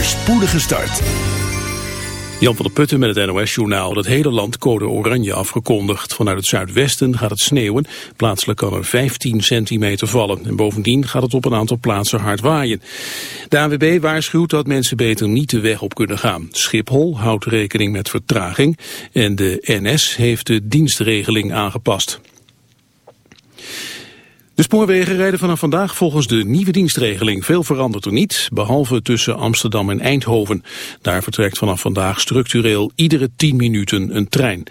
voorspoedige start. Jan van der Putten met het NOS-journaal. Het hele land code oranje afgekondigd. Vanuit het zuidwesten gaat het sneeuwen. Plaatselijk kan er 15 centimeter vallen. En bovendien gaat het op een aantal plaatsen hard waaien. De AWB waarschuwt dat mensen beter niet de weg op kunnen gaan. Schiphol houdt rekening met vertraging. En de NS heeft de dienstregeling aangepast. De spoorwegen rijden vanaf vandaag volgens de nieuwe dienstregeling. Veel verandert er niet, behalve tussen Amsterdam en Eindhoven. Daar vertrekt vanaf vandaag structureel iedere 10 minuten een trein.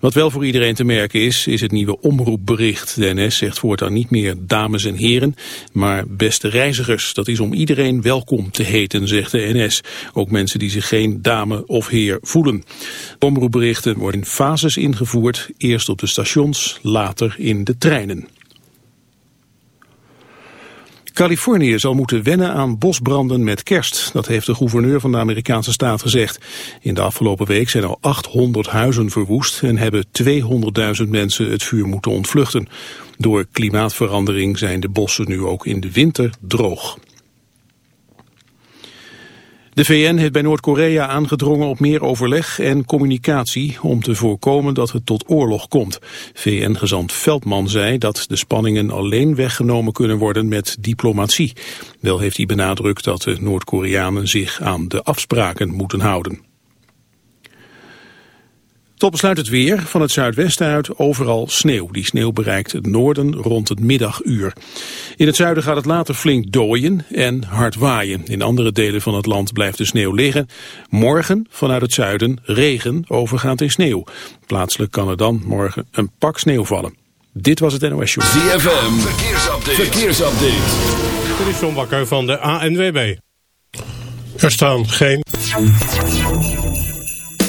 Wat wel voor iedereen te merken is, is het nieuwe omroepbericht. De NS zegt voortaan niet meer dames en heren, maar beste reizigers. Dat is om iedereen welkom te heten, zegt de NS. Ook mensen die zich geen dame of heer voelen. Omroepberichten worden in fases ingevoerd, eerst op de stations, later in de treinen. Californië zal moeten wennen aan bosbranden met kerst. Dat heeft de gouverneur van de Amerikaanse staat gezegd. In de afgelopen week zijn al 800 huizen verwoest en hebben 200.000 mensen het vuur moeten ontvluchten. Door klimaatverandering zijn de bossen nu ook in de winter droog. De VN heeft bij Noord-Korea aangedrongen op meer overleg en communicatie om te voorkomen dat het tot oorlog komt. VN-gezant Veldman zei dat de spanningen alleen weggenomen kunnen worden met diplomatie. Wel heeft hij benadrukt dat de Noord-Koreanen zich aan de afspraken moeten houden. Tot besluit het weer. Van het zuidwesten uit overal sneeuw. Die sneeuw bereikt het noorden rond het middaguur. In het zuiden gaat het later flink dooien en hard waaien. In andere delen van het land blijft de sneeuw liggen. Morgen vanuit het zuiden regen overgaand in sneeuw. Plaatselijk kan er dan morgen een pak sneeuw vallen. Dit was het NOS Show. ZFM, verkeersupdate. verkeersupdate. Dit is John Bakker van de ANWB. Er staan geen...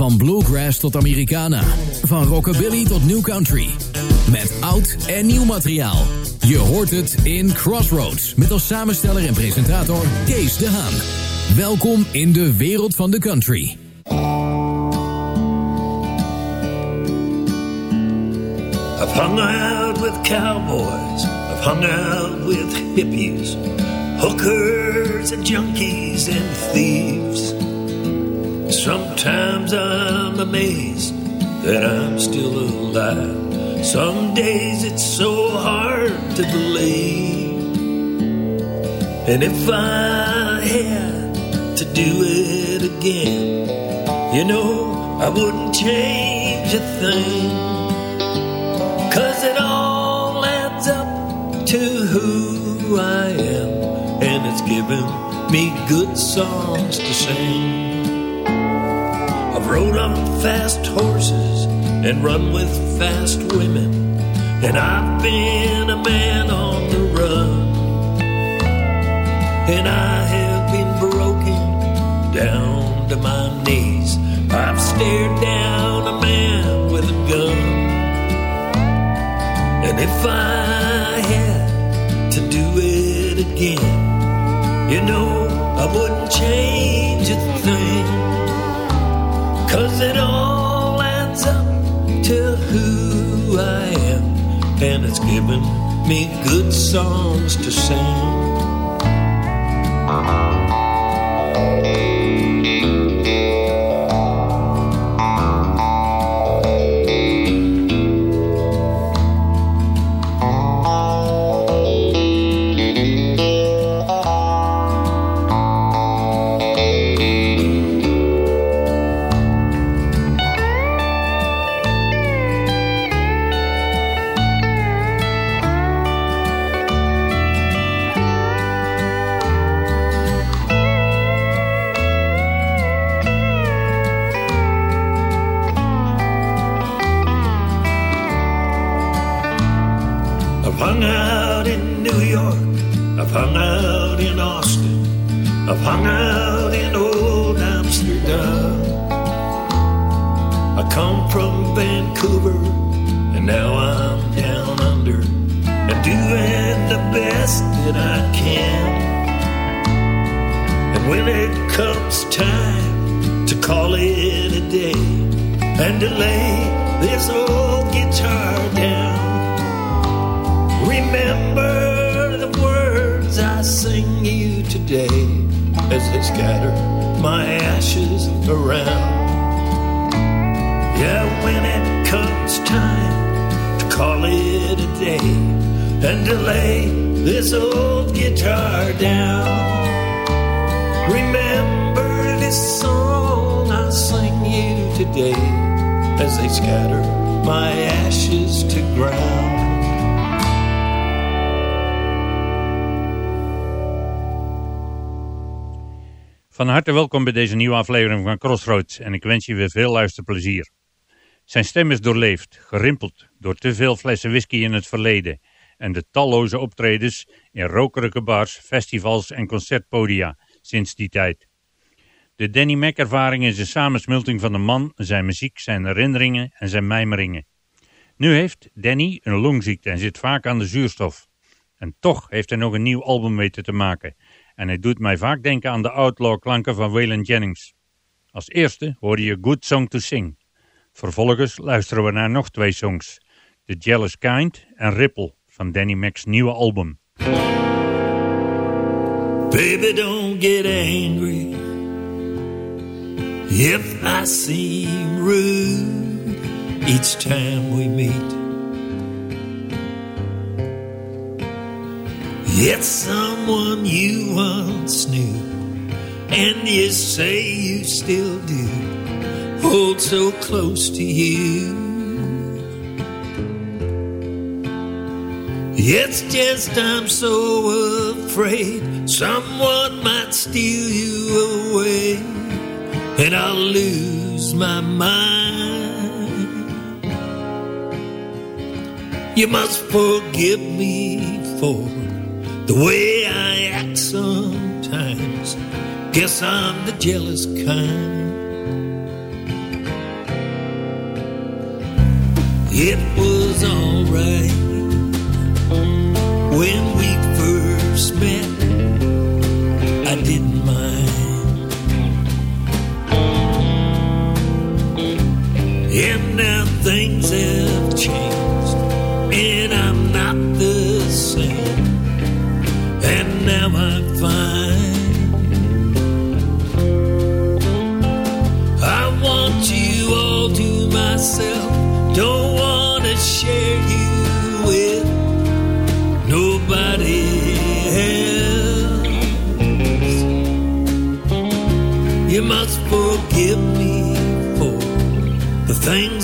Van bluegrass tot Americana. Van rockabilly tot new country. Met oud en nieuw materiaal. Je hoort het in Crossroads. Met als samensteller en presentator Kees de Haan. Welkom in de wereld van de country. I've hung out with cowboys, I've hung out with hippies, hookers and junkies and thieves. Sometimes I'm amazed that I'm still alive. Some days it's so hard to believe. And if I had to do it again, you know, I wouldn't change a thing. Cause it all adds up to who I am, and it's given me good songs to sing. Rode on fast horses and run with fast women, and I've been a man on the run, and I have been broken down to my knees. I've stared down a man with a gun. And if I had to do it again, you know, I wouldn't change a thing. Cause it all adds up to who I am. And it's given me good songs to sing. Welkom bij deze nieuwe aflevering van Crossroads en ik wens je weer veel luisterplezier. Zijn stem is doorleefd, gerimpeld door te veel flessen whisky in het verleden en de talloze optredens in rokerige bars, festivals en concertpodia sinds die tijd. De Danny Mac ervaring is een samensmelting van de man, zijn muziek, zijn herinneringen en zijn mijmeringen. Nu heeft Danny een longziekte en zit vaak aan de zuurstof. En toch heeft hij nog een nieuw album weten te maken en hij doet mij vaak denken aan de outlaw klanken van Waylon Jennings. Als eerste hoorde je Good Song to Sing. Vervolgens luisteren we naar nog twee songs. The Jealous Kind en Ripple van Danny Mac's nieuwe album. Baby, don't get angry if I seem rude each time we meet. It's someone you once knew, and you say you still do. Hold so close to you. It's just I'm so afraid someone might steal you away, and I'll lose my mind. You must forgive me for the way I act sometimes. Guess I'm the jealous kind. It was alright when we first met. I didn't mind. And now things have changed,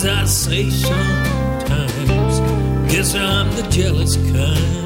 I say sometimes. Guess I'm the jealous kind.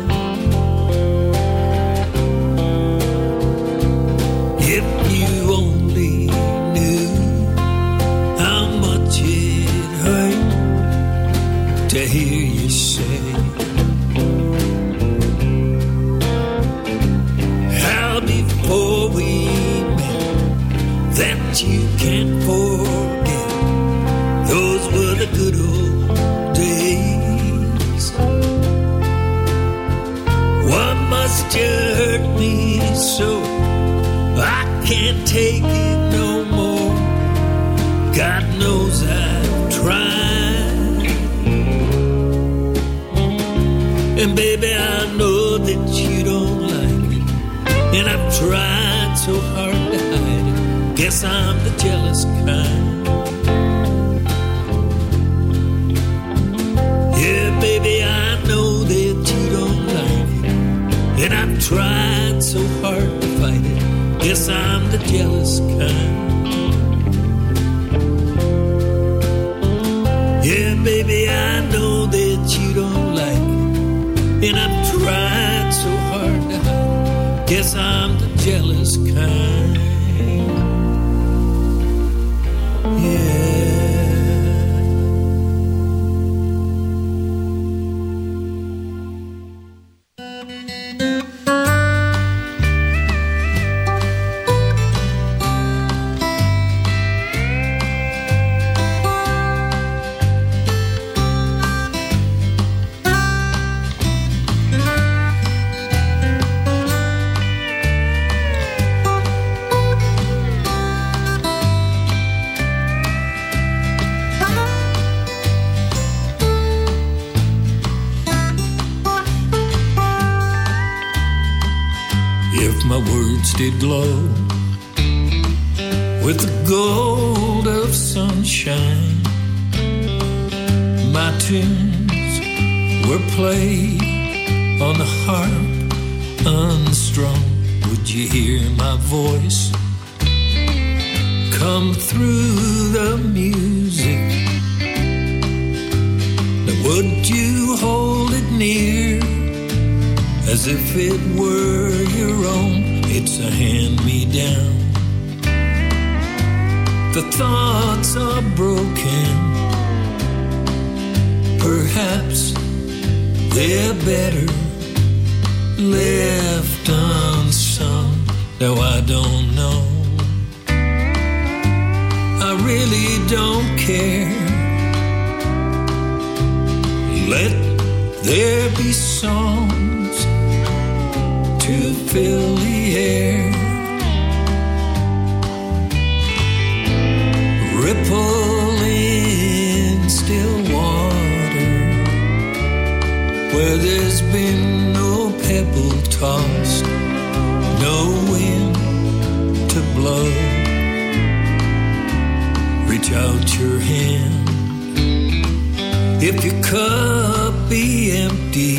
Cup be empty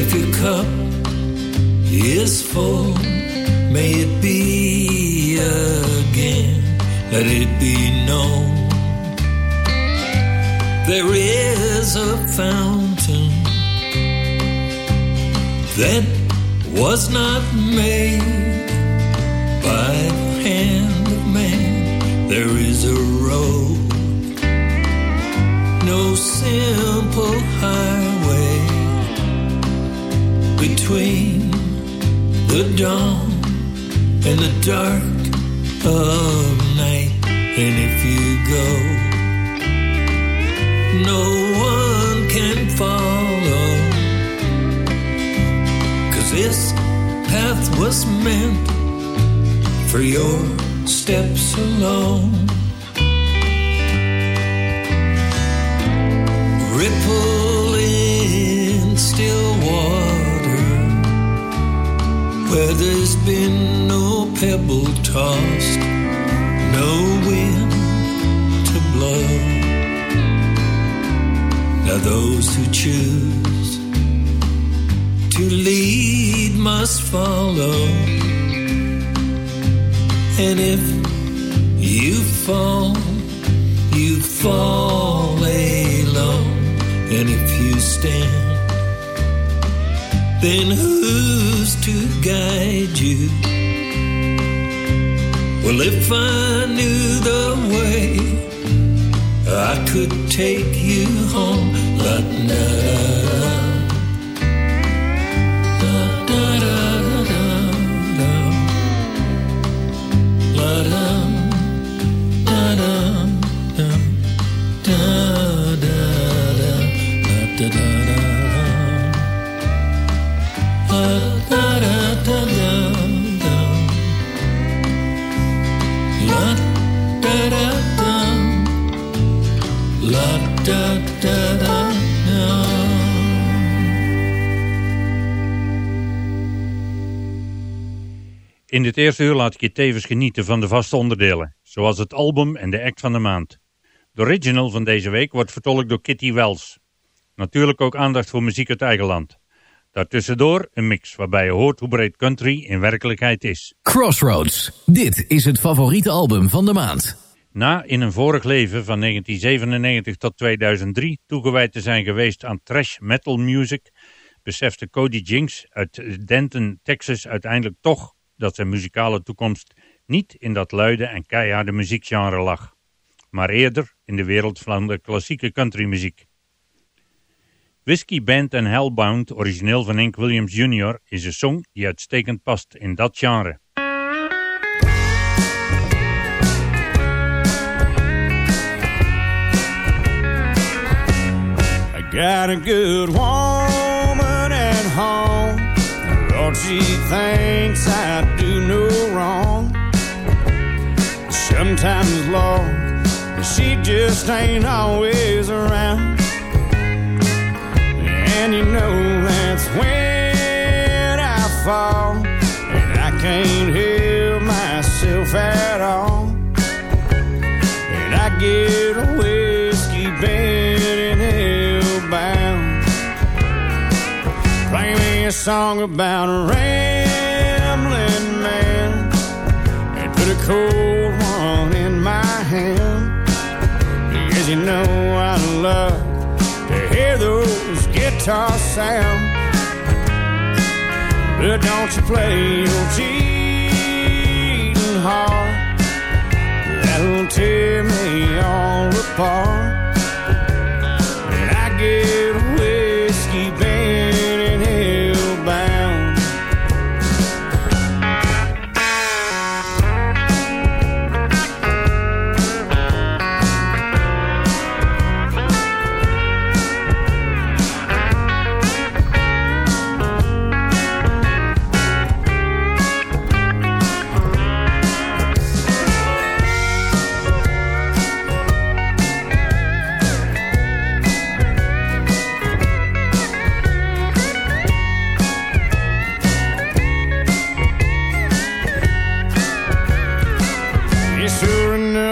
if your cup is full, may it be again. Let it be known there is a fountain that was not made by the hand of man. There is a road, no simple highway between the dawn and the dark of night. And if you go, no one can follow. Cause this path was meant for your steps alone. Still water where there's been no pebble tossed, no wind to blow. Now those who choose to lead must follow. And if you fall, you fall alone. And if you stand, then who's to guide you? Well, if I knew the way, I could take you home. La, da, In dit eerste uur laat ik je tevens genieten van de vaste onderdelen, zoals het album en de act van de maand. De original van deze week wordt vertolkt door Kitty Wells. Natuurlijk ook aandacht voor muziek uit eigen land. Daartussendoor een mix waarbij je hoort hoe breed country in werkelijkheid is. Crossroads. Dit is het favoriete album van de maand. Na in een vorig leven van 1997 tot 2003 toegewijd te zijn geweest aan trash metal music, besefte Cody Jinks uit Denton, Texas uiteindelijk toch dat zijn muzikale toekomst niet in dat luide en keiharde muziekgenre lag, maar eerder in de wereld van de klassieke countrymuziek. Whiskey Band and Hellbound, origineel van Hank Williams Jr., is een song die uitstekend past in dat genre. I got a good woman Lord, she thinks I do no wrong. Sometimes, Lord, she just ain't always around. And you know that's when I fall. And I can't help myself at all. And I get a whiskey bent a song about a rambling man. And put a cold one in my hand. Because you know I love to hear those guitar sound. But don't you play your cheating heart. That'll tear me all apart. And I get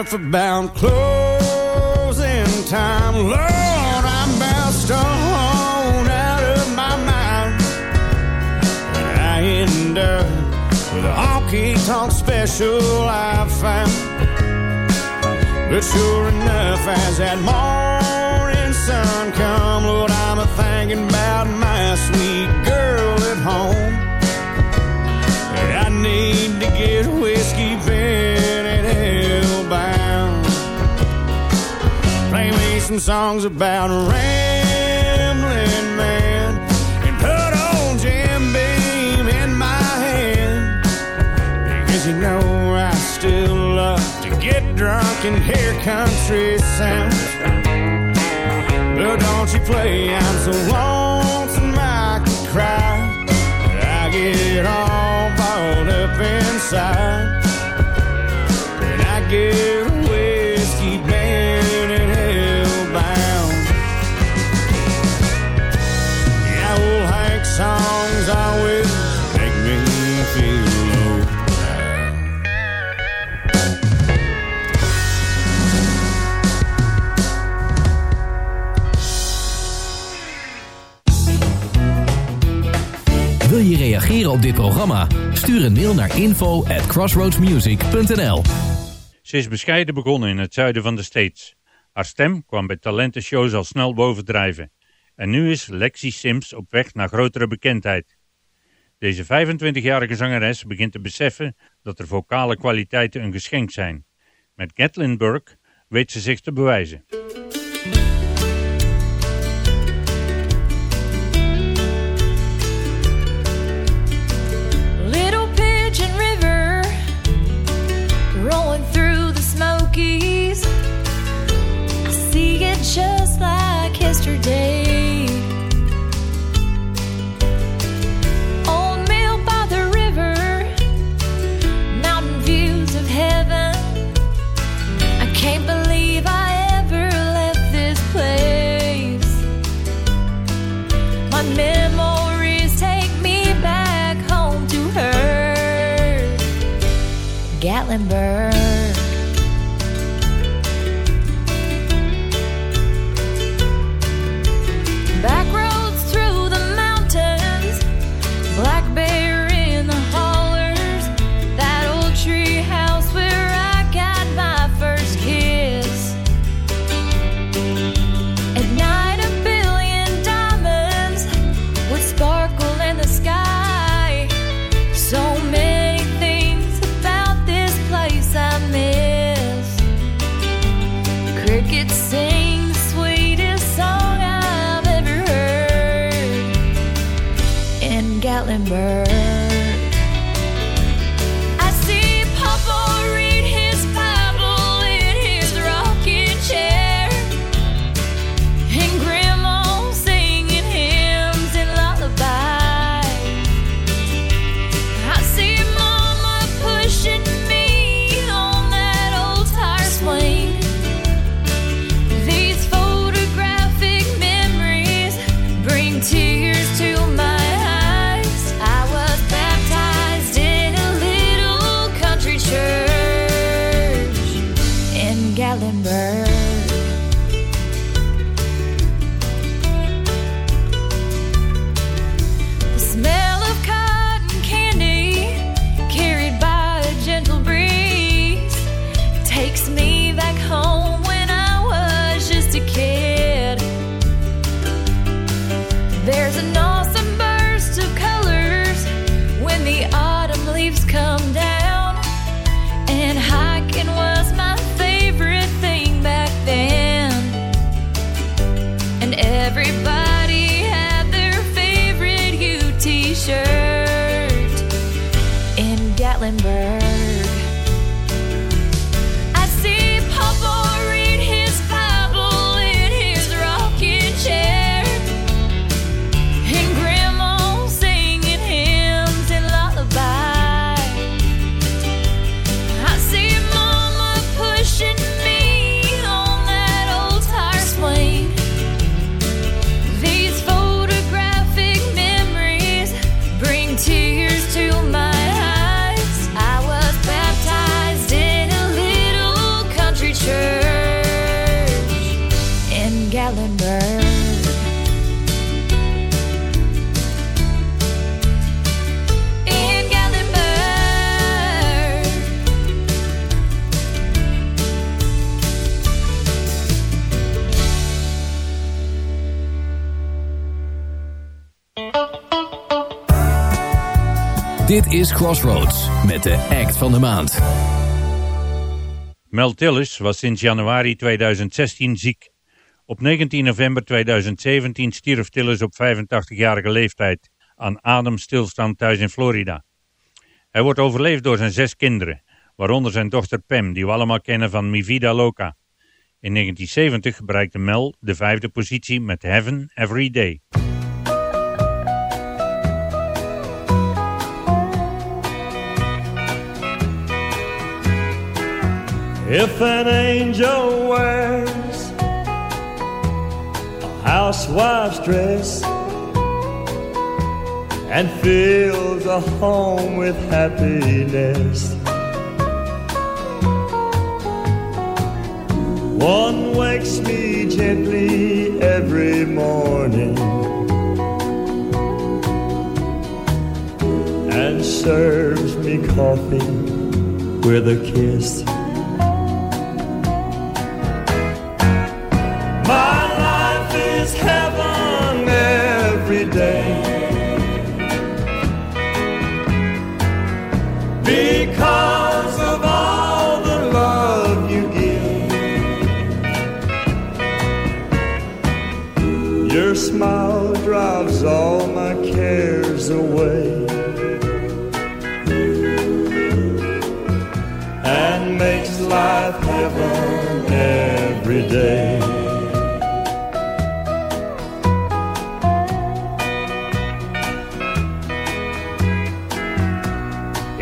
enough about closing time. Lord, I'm about stoned out of my mind. And I end up with a honky tonk special I found. But sure enough, as that morning sun come, Lord, I'm a thinking about my sweet girl at home. I need to get whiskey some songs about a rambling man and put old Jim Beam in my hand. Because you know I still love to get drunk and hear country sounds. But don't you play, I'm so lonesome I could cry. I get all balled up inside. And I get op dit programma? Stuur een mail naar info at crossroadsmusic.nl Ze is bescheiden begonnen in het zuiden van de States. Haar stem kwam bij talentenshows al snel bovendrijven. En nu is Lexi Sims op weg naar grotere bekendheid. Deze 25-jarige zangeres begint te beseffen dat er vocale kwaliteiten een geschenk zijn. Met Gatlinburg weet ze zich te bewijzen. yesterday. Old mill by the river, mountain views of heaven. I can't believe I ever left this place. My memories take me back home to her, Gatlinburg. In is Crossroads met de act van de maand. Mel Tillis was sinds januari 2016 ziek. Op 19 november 2017 stierf Tillis op 85-jarige leeftijd aan ademstilstand thuis in Florida. Hij wordt overleefd door zijn zes kinderen, waaronder zijn dochter Pam, die we allemaal kennen van Mi Vida Loca. In 1970 bereikte Mel de vijfde positie met Heaven Every Day. If an angel wears a housewife's dress and fills a home with happiness, one wakes me gently every morning and serves me coffee with a kiss.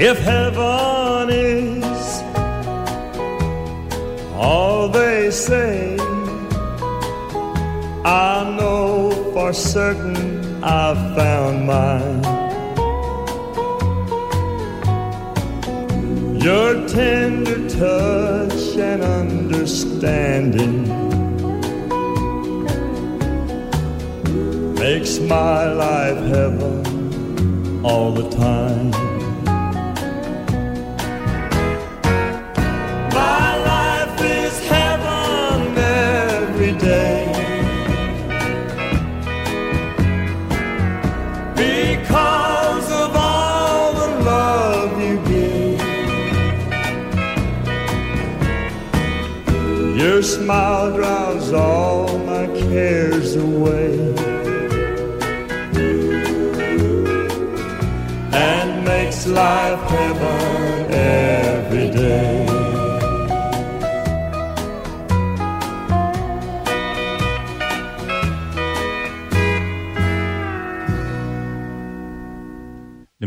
If heaven is all they say, I know for certain I've found mine. Your tender touch and understanding makes my life heaven all the time.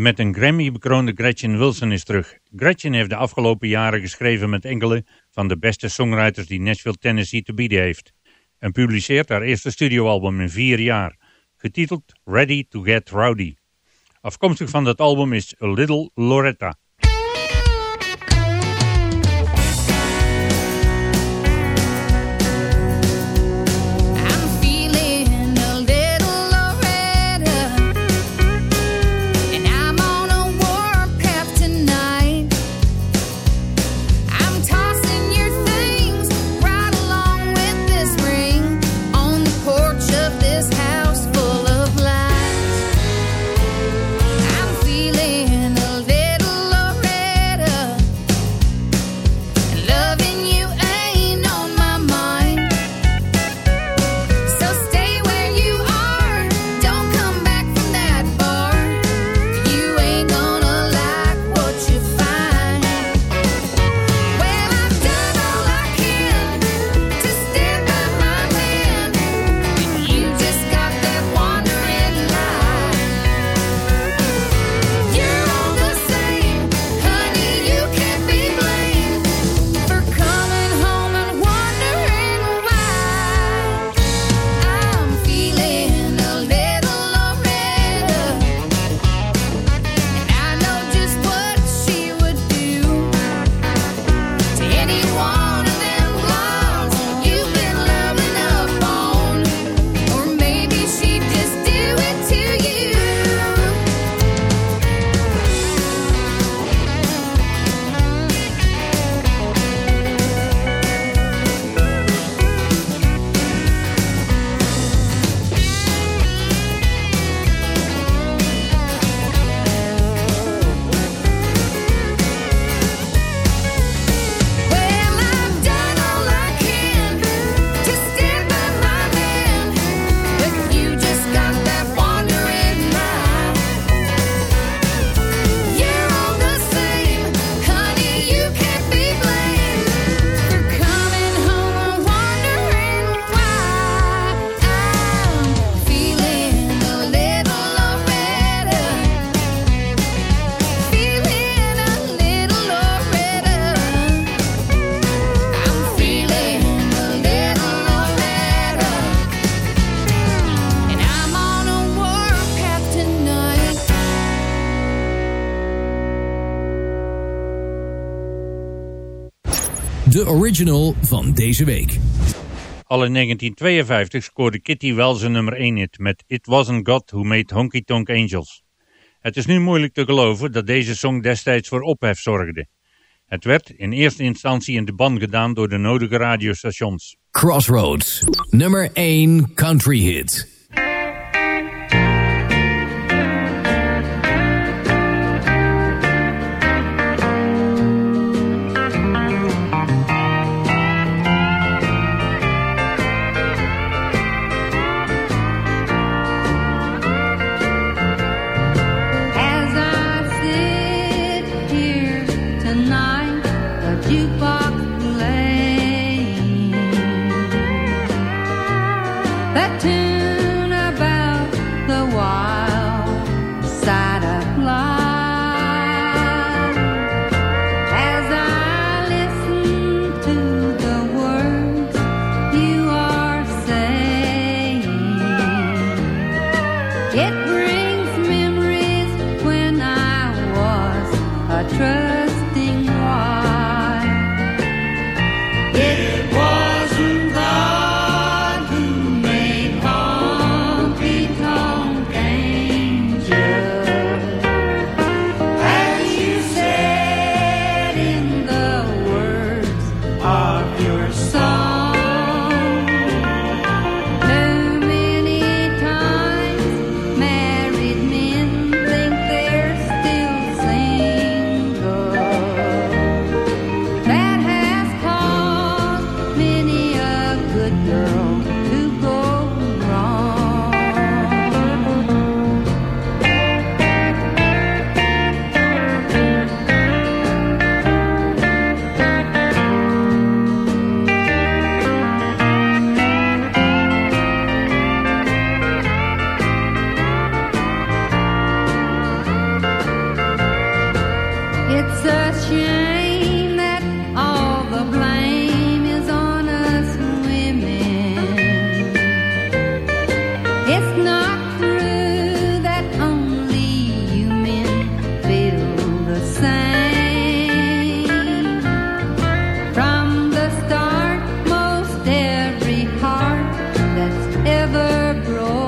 met een Grammy bekroonde Gretchen Wilson is terug. Gretchen heeft de afgelopen jaren geschreven met enkele van de beste songwriters die Nashville, Tennessee te bieden heeft. En publiceert haar eerste studioalbum in vier jaar, getiteld Ready to Get Rowdy. Afkomstig van dat album is A Little Loretta. van deze week. Al in 1952 scoorde Kitty wel zijn nummer 1 hit met It Wasn't God Who Made Honky Tonk Angels. Het is nu moeilijk te geloven dat deze song destijds voor ophef zorgde. Het werd in eerste instantie in de ban gedaan door de nodige radiostations. Crossroads, nummer 1 country hit. jukebox. Ever broken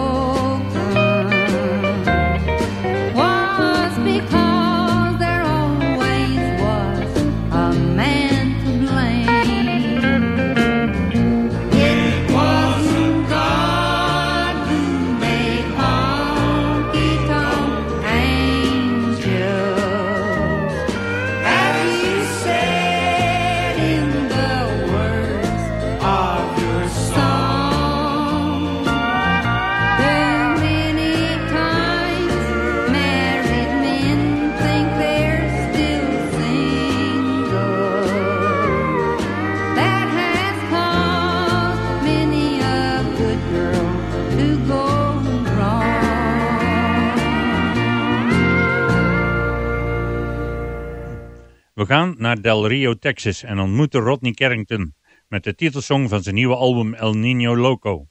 We gaan naar Del Rio, Texas en ontmoeten Rodney Carrington met de titelsong van zijn nieuwe album El Nino Loco.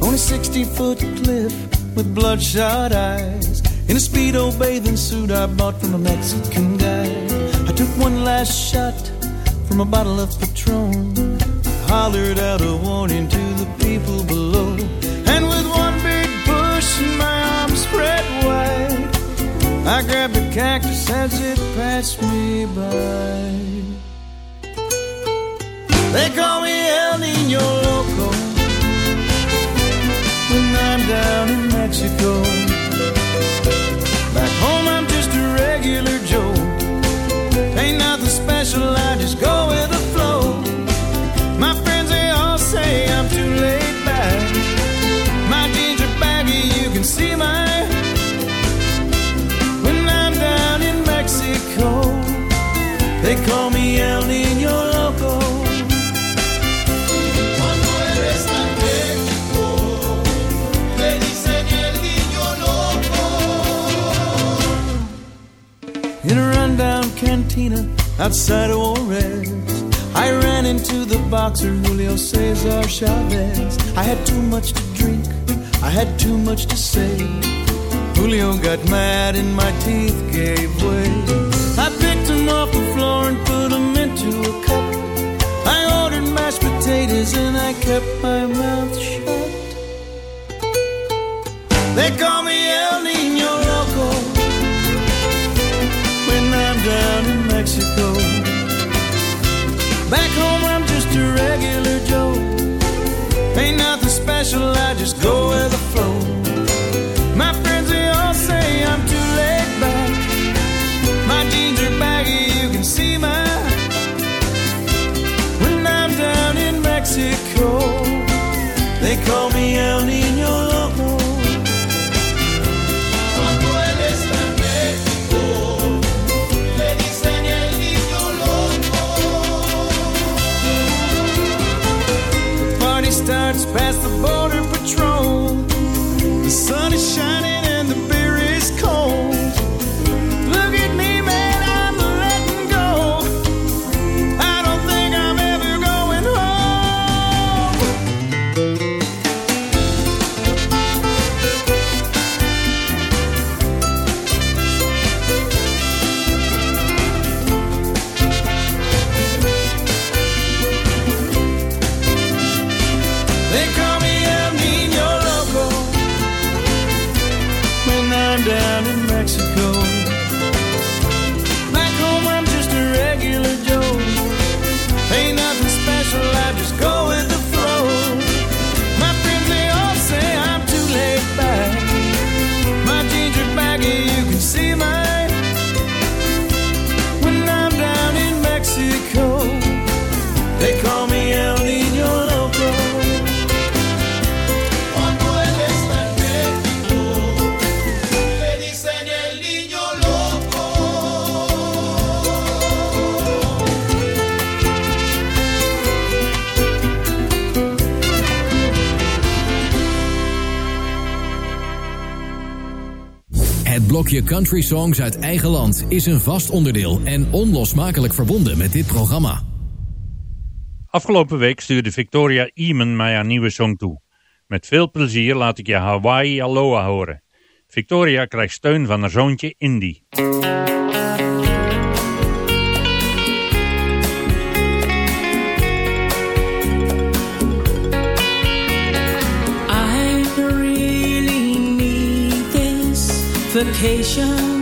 on a 60 foot cliff with bloodshot eyes. In a Speedo bathing suit I bought from a Mexican guy. I took one last shot from a bottle of Patron. I hollered out a warning to the people below. And with one big push my arms spread wide, I grabbed a cactus as it passed me by. They call me El Nino Loco when I'm down in Mexico. Regular outside Juarez, I ran into the boxer Julio Cesar Chavez. I had too much to drink, I had too much to say. Julio got mad and my teeth gave way. I picked him off the floor and put him into a cup. I ordered mashed potatoes and I kept my mouth shut. They call me El Nino Loco when I'm down. Back home, country songs uit eigen land is een vast onderdeel en onlosmakelijk verbonden met dit programma. Afgelopen week stuurde Victoria Eamon mij haar nieuwe song toe. Met veel plezier laat ik je Hawaii Aloha horen. Victoria krijgt steun van haar zoontje Indy. vacation.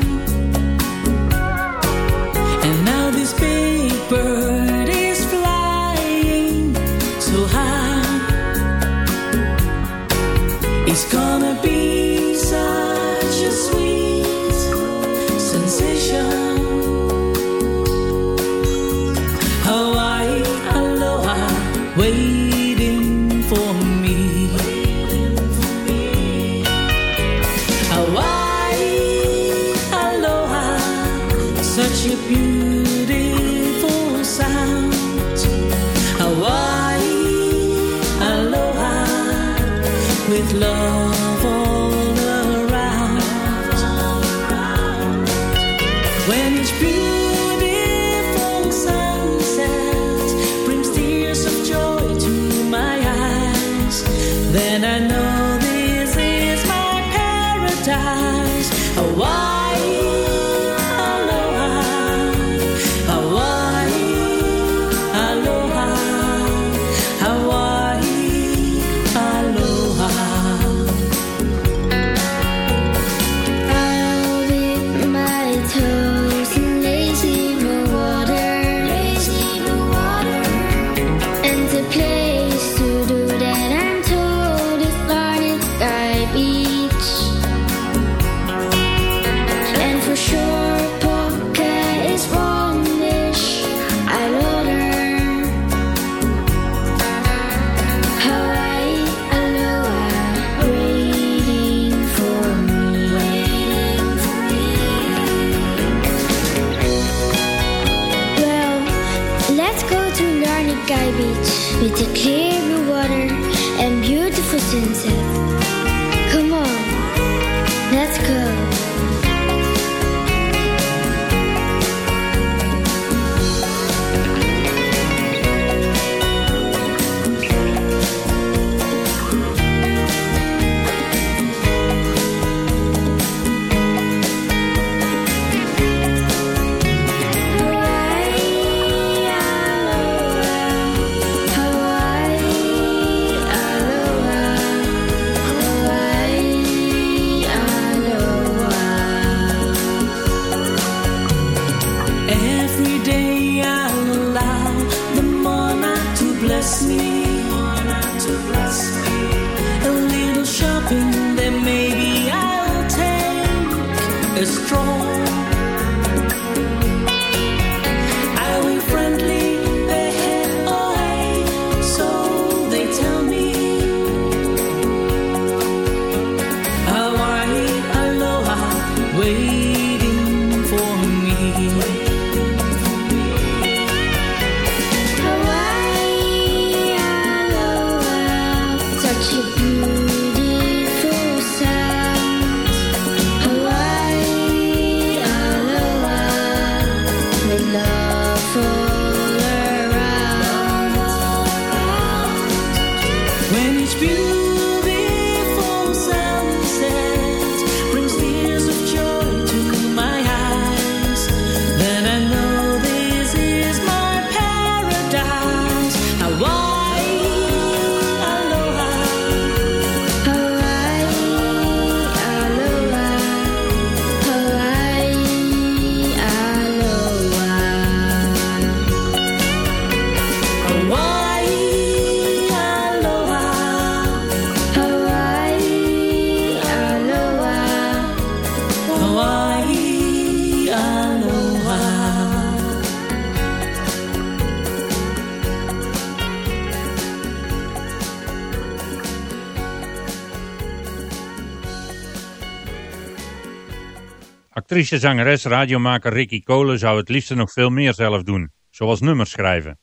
Actrice, zangeres, radiomaker Ricky Cole zou het liefst nog veel meer zelf doen, zoals nummers schrijven.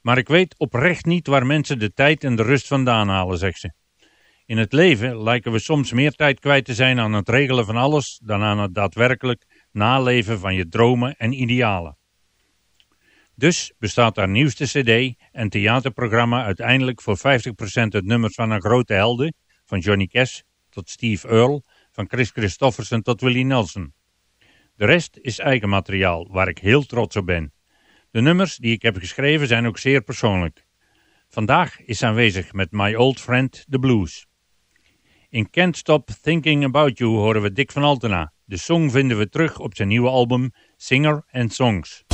Maar ik weet oprecht niet waar mensen de tijd en de rust vandaan halen, zegt ze. In het leven lijken we soms meer tijd kwijt te zijn aan het regelen van alles dan aan het daadwerkelijk naleven van je dromen en idealen. Dus bestaat haar nieuwste cd en theaterprogramma uiteindelijk voor 50% het nummers van een grote helden, van Johnny Cash tot Steve Earle, van Chris Christofferson tot Willie Nelson. De rest is eigen materiaal, waar ik heel trots op ben. De nummers die ik heb geschreven zijn ook zeer persoonlijk. Vandaag is aanwezig met My Old Friend The Blues. In Can't Stop Thinking About You horen we Dick van Altena. De song vinden we terug op zijn nieuwe album Singer and Songs.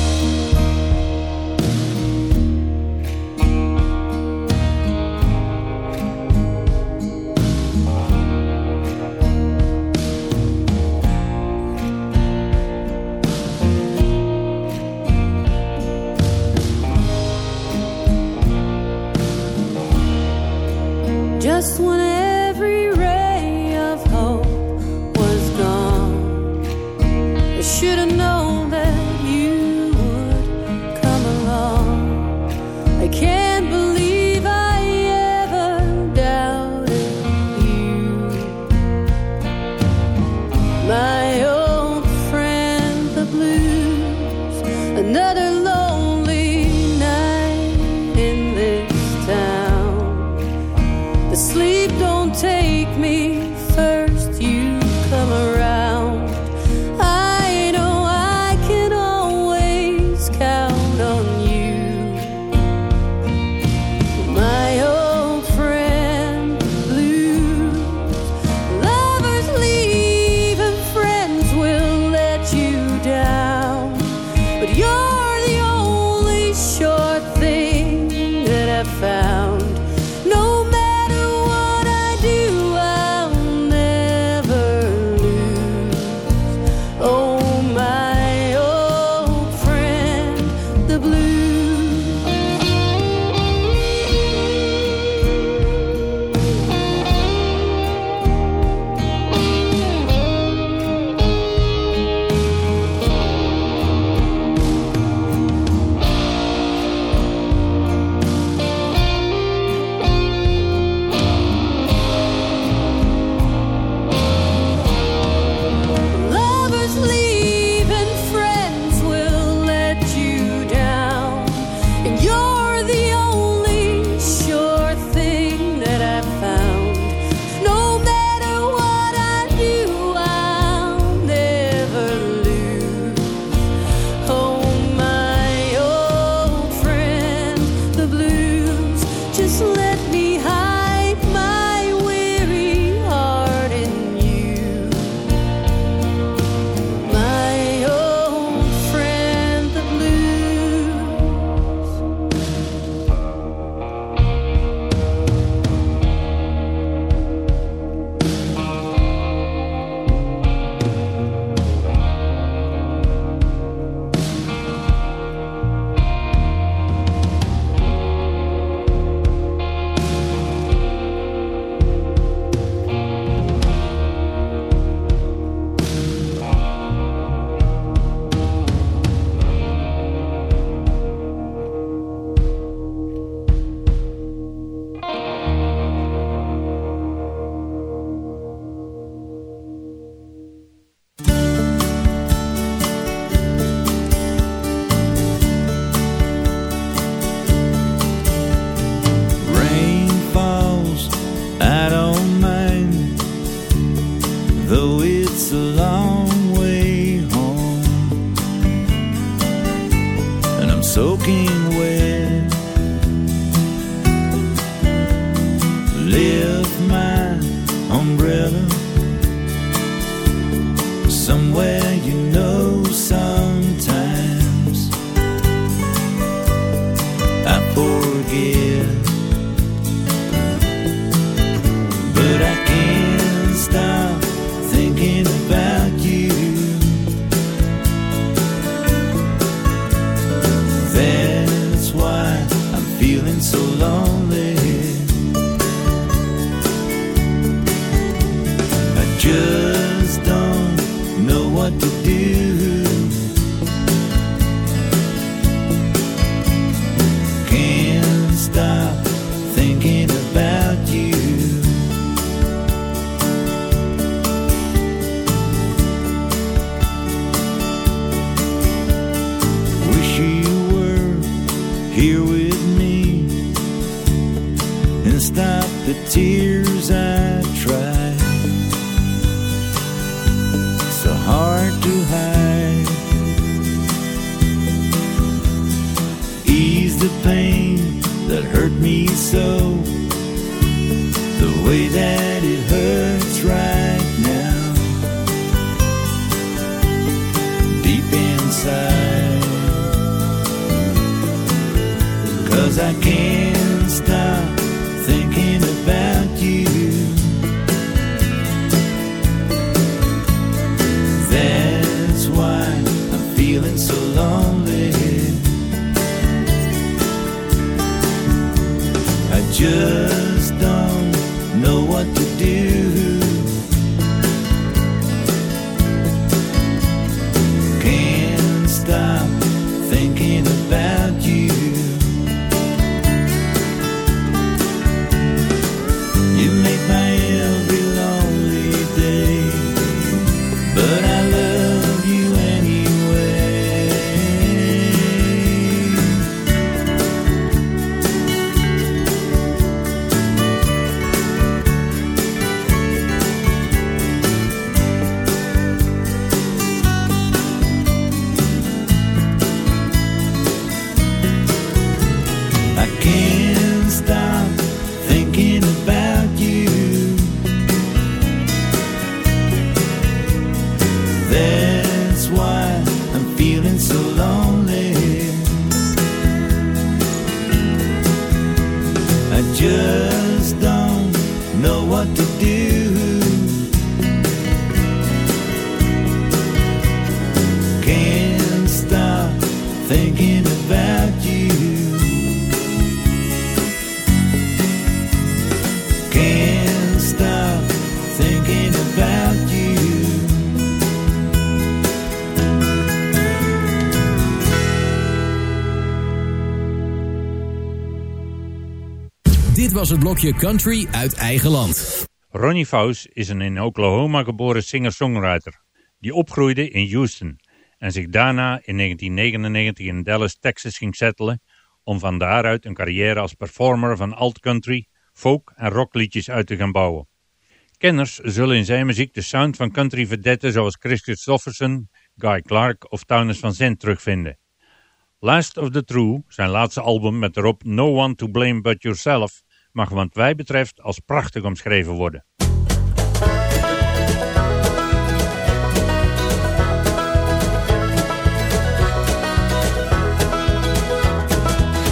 Just when sleep don't take me tears I tried so hard to hide. Ease the pain that hurt me so, the way that it hurts right now, deep inside. Cause I can't was het blokje Country uit eigen land. Ronnie Faus is een in Oklahoma geboren singer-songwriter die opgroeide in Houston en zich daarna in 1999 in Dallas, Texas ging settelen om van daaruit een carrière als performer van alt-country, folk en rockliedjes uit te gaan bouwen. Kenners zullen in zijn muziek de sound van country verdetten zoals Chris Christofferson, Guy Clark of Townes van Zandt terugvinden. Last of the True, zijn laatste album met erop No One to Blame But Yourself, mag wat wij betreft als prachtig omschreven worden.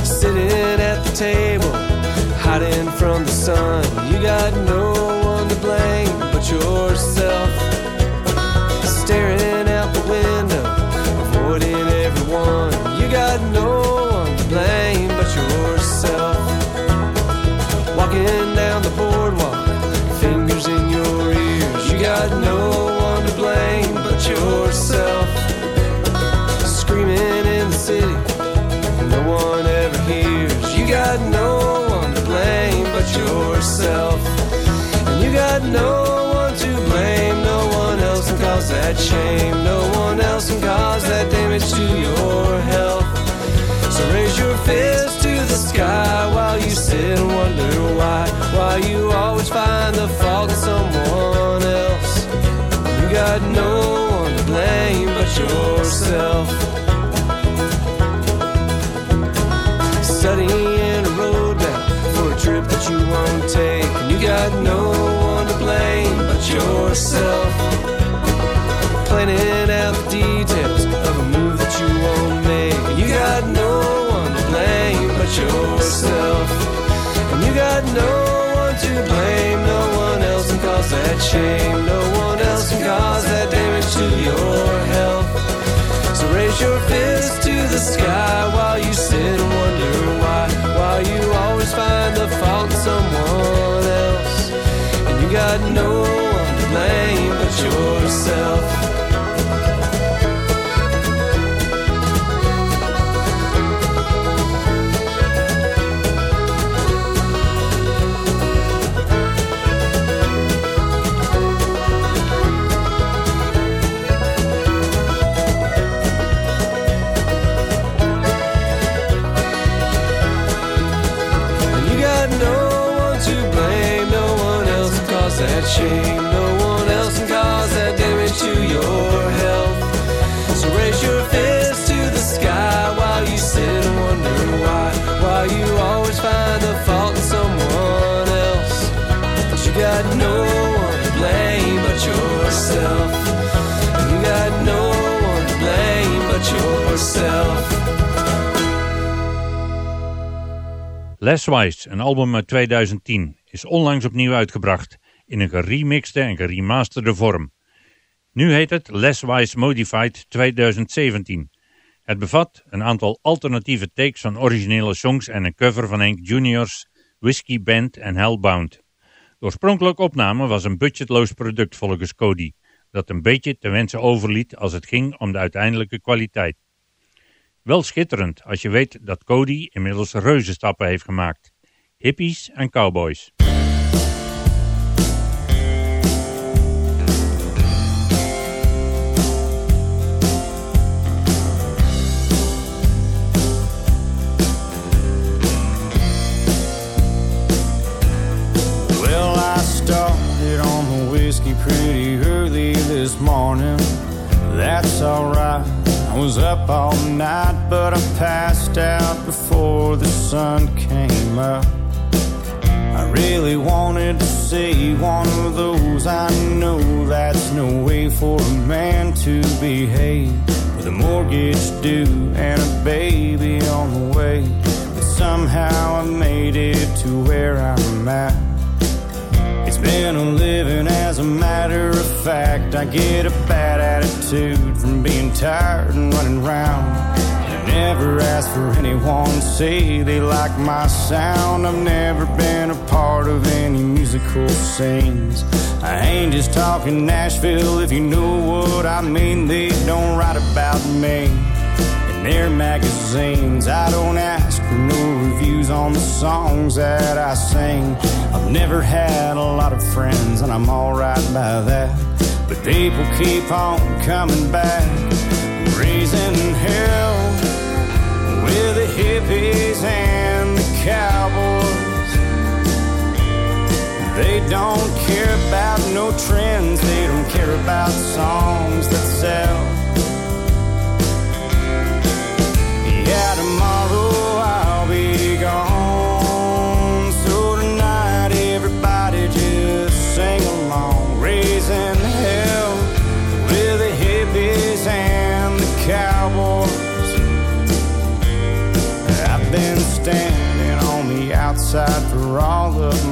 Sitting at the table, hiding from the sun. You got no no one to blame, no one else can cause that shame. No one else can cause that damage to your health. So raise your fist to the sky while you sit and wonder why. Why you always find the fault in someone else. You got no one to blame but yourself. studying a road map for a trip that you won't take. And you got no yourself. Planning out the details of a move that you won't make. And you got no one to blame but yourself. And you got no one to blame, no one else can cause that shame. No one else can cause that damage to your health. So raise your fist to the sky while you sit and wonder why. Why you always find the fault in someone else. And you got no blame but yourself. Yourself. You got no one to blame but yourself. Les Wise, een album uit 2010, is onlangs opnieuw uitgebracht in een geremixte en geremasterde vorm. Nu heet het Les Wise Modified 2017. Het bevat een aantal alternatieve takes van originele songs en een cover van Hank Juniors Whiskey Band en Hellbound. De oorspronkelijke opname was een budgetloos product volgens Cody, dat een beetje te wensen overliet als het ging om de uiteindelijke kwaliteit. Wel schitterend als je weet dat Cody inmiddels reuzenstappen heeft gemaakt. Hippies en cowboys. Whiskey pretty early this morning. That's alright. I was up all night, but I passed out before the sun came up. I really wanted to see one of those. I know that's no way for a man to behave. With a mortgage due and a baby on the way. But somehow I made it to where I'm at. It's been a living as a matter of fact. I get a bad attitude from being tired and running around. I never ask for anyone to say they like my sound. I've never been a part of any musical scenes. I ain't just talking Nashville if you know what I mean. They don't write about me their magazines. I don't ask for no reviews on the songs that I sing. I've never had a lot of friends, and I'm alright by that. But people keep on coming back, raising hell with the hippies and the cowboys. They don't care about no trends, they don't care about songs that sell.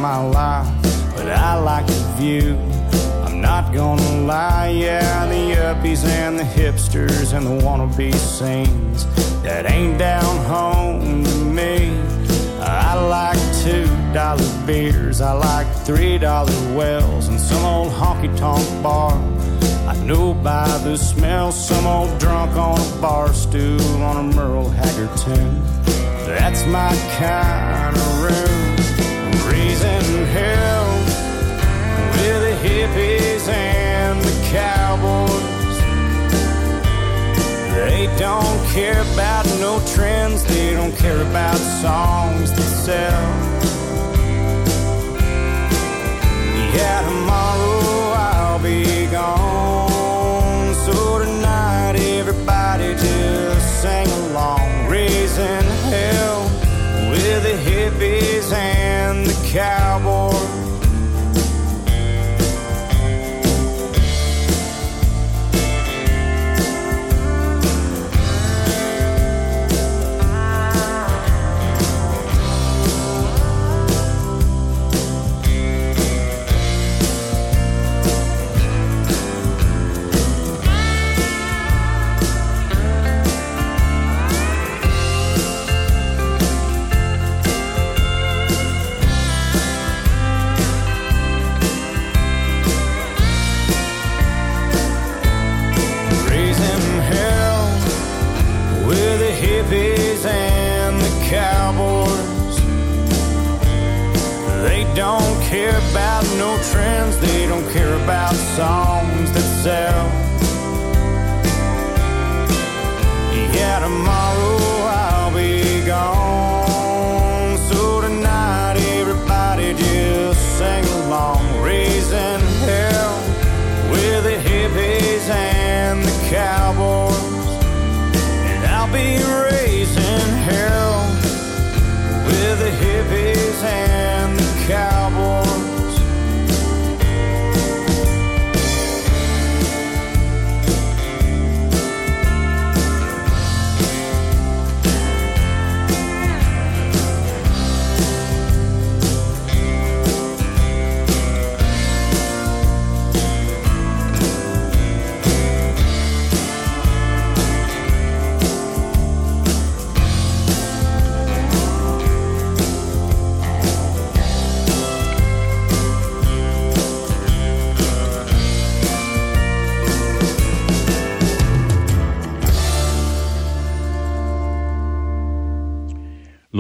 My life, but I like the view. I'm not gonna lie, yeah, the uppies and the hipsters and the wannabe scenes that ain't down home to me. I like two dollar beers, I like three dollar wells, and some old honky tonk bar. I know by the smell, some old drunk on a bar stool on a Merle Haggard tune. That's my kind of room, hell with the hippies and the cowboys. They don't care about no trends, they don't care about songs that sell. Yeah, tomorrow I'll be gone. So tonight, everybody just sing along, raising hell with the hippies and the cowboys.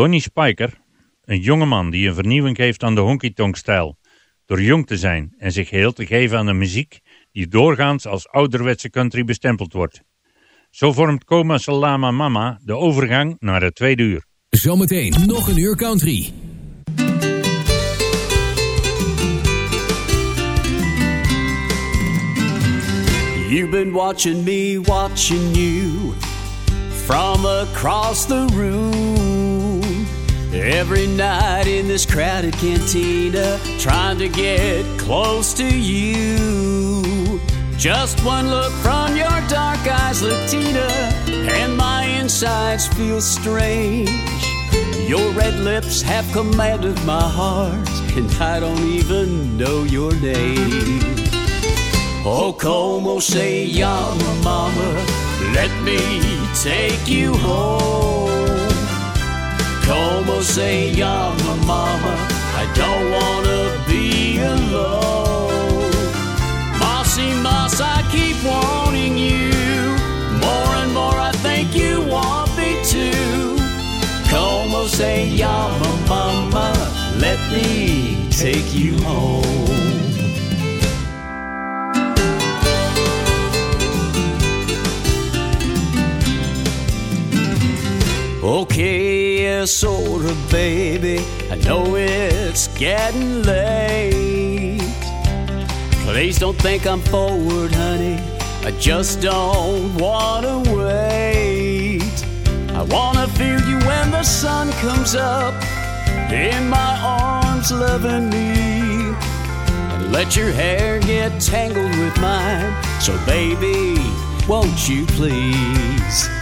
Lonnie Spiker, een jonge man die een vernieuwing geeft aan de honky-tonk-stijl. Door jong te zijn en zich geheel te geven aan een muziek die doorgaans als ouderwetse country bestempeld wordt. Zo vormt Coma Salama Mama de overgang naar het tweede uur. Zometeen nog een uur country. You've been watching me, watching you from across the room. Every night in this crowded cantina, trying to get close to you. Just one look from your dark eyes, Latina, and my insides feel strange. Your red lips have commanded my heart, and I don't even know your name. Oh, como se llama, mama? Let me take you home. Como se llama, mama? I don't wanna be alone. Mossy Moss, I keep wanting you. More and more, I think you want me to. Como se llama, mama? Let me take you home. Okay, sorta, baby. I know it's getting late. Please don't think I'm forward, honey. I just don't wanna wait. I wanna feel you when the sun comes up in my arms, loving me. And let your hair get tangled with mine. So, baby, won't you please?